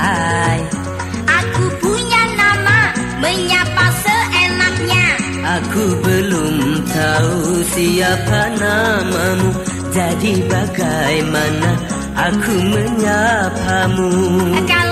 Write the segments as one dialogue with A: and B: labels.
A: Hai.
B: Aku punya nama Menyapa seenaknya.
A: Aku belum tahu siapa namamu Jadi bagaimana aku menyapamu?
B: Kalau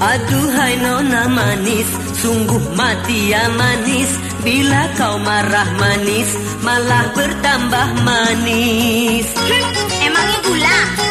A: Aduhai nona manis, sungguh mati ya manis Bila kau marah manis, malah bertambah manis
B: hmm, Emangnya gula?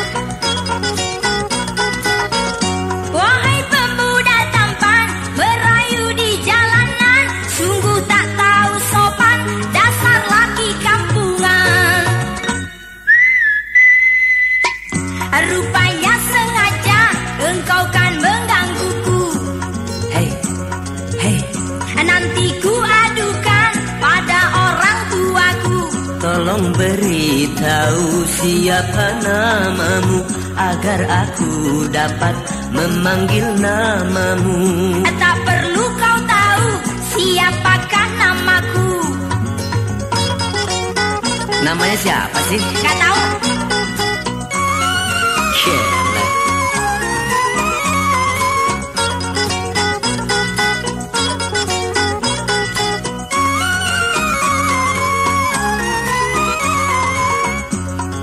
B: Nanti ku adukan pada orang tuaku.
A: Tolong beritahu siapa namamu Agar aku dapat memanggil namamu.
B: Tak perlu kau tahu siapakah namaku.
A: Namanya siapa sih?
B: Gak tahu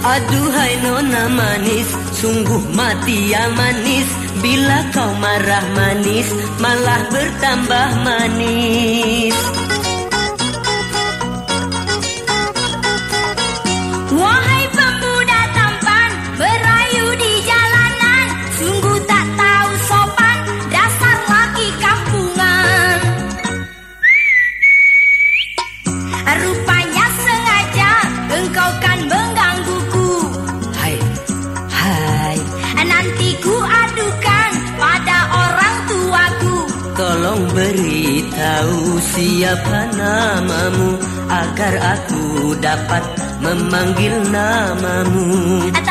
A: Aduhai nona manis, sungguh mati ya manis. Bila kau marah manis, malah bertambah manis tolong beritahu siapa namamu Agar aku dapat memanggil namamu.
B: Tak